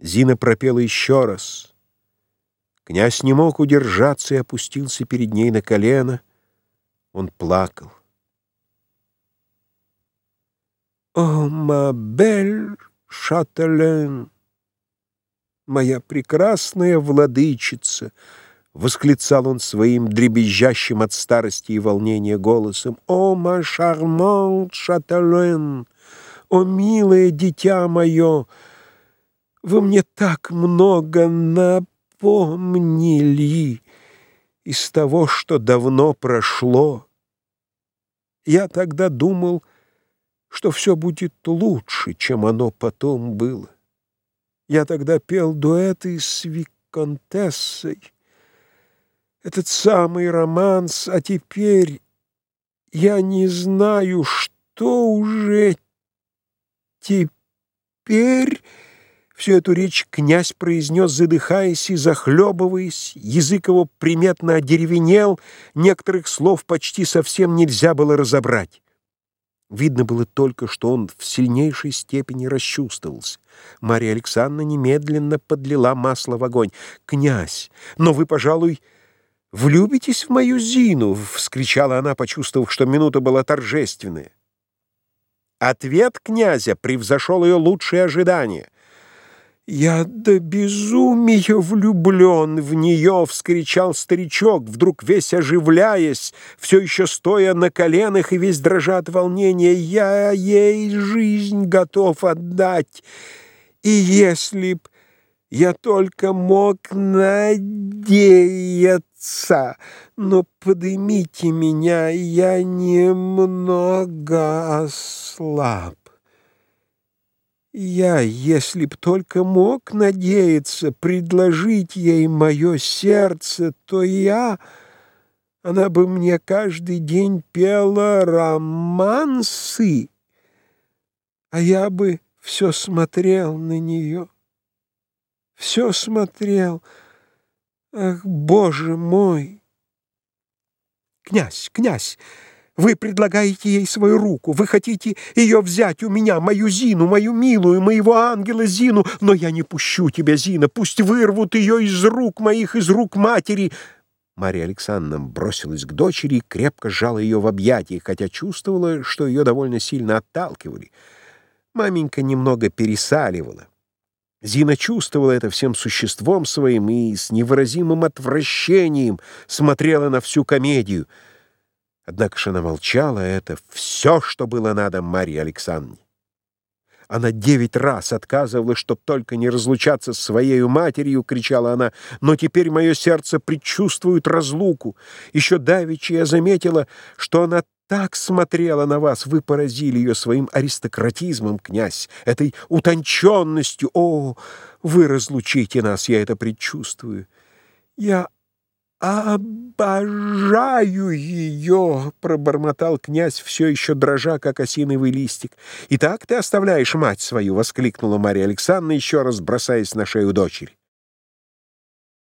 Зина пропела еще раз. Князь не мог удержаться и опустился перед ней на колено. Он плакал. «О, мабель Шателен, моя прекрасная владычица!» — восклицал он своим дребезжащим от старости и волнения голосом. «О, ма шармант Шателен! О, милое дитя мое!» Вы мне так много напомнили из того, что давно прошло. Я тогда думал, что все будет лучше, чем оно потом было. Я тогда пел дуэты с Виконтессой, этот самый романс, а теперь я не знаю, что уже теперь... Всю эту речь князь произнес, задыхаясь и захлебываясь, язык его приметно одеревенел, некоторых слов почти совсем нельзя было разобрать. Видно было только, что он в сильнейшей степени расчувствовался. Мария Александровна немедленно подлила масло в огонь. «Князь, но вы, пожалуй, влюбитесь в мою Зину!» — вскричала она, почувствовав, что минута была торжественная. Ответ князя превзошел ее лучшие ожидания. «Я до безумия влюблен в нее!» — вскричал старичок, вдруг весь оживляясь, все еще стоя на коленах и весь дрожа от волнения. «Я ей жизнь готов отдать, и если б я только мог надеяться, но подымите меня, я немного ослаб». Я, если б только мог надеяться предложить ей мое сердце, то я... Она бы мне каждый день пела романсы, а я бы все смотрел на нее, все смотрел. Ах, Боже мой! Князь, князь! Вы предлагаете ей свою руку, вы хотите ее взять у меня, мою Зину, мою милую, моего ангела Зину, но я не пущу тебя, Зина, пусть вырвут ее из рук моих, из рук матери». Мария Александровна бросилась к дочери и крепко сжала ее в объятиях, хотя чувствовала, что ее довольно сильно отталкивали. Маменька немного пересаливала. Зина чувствовала это всем существом своим и с невыразимым отвращением смотрела на всю комедию — Однако же она молчала, это все, что было надо Марии Александровне. Она девять раз отказывала, чтоб только не разлучаться с своей матерью, кричала она, но теперь мое сердце предчувствует разлуку. Еще давеча я заметила, что она так смотрела на вас, вы поразили ее своим аристократизмом, князь, этой утонченностью. О, вы разлучите нас, я это предчувствую. Я «Обожаю ее!» — пробормотал князь, все еще дрожа, как осиновый листик. «И так ты оставляешь мать свою!» — воскликнула Мария Александровна, еще раз бросаясь на шею дочери.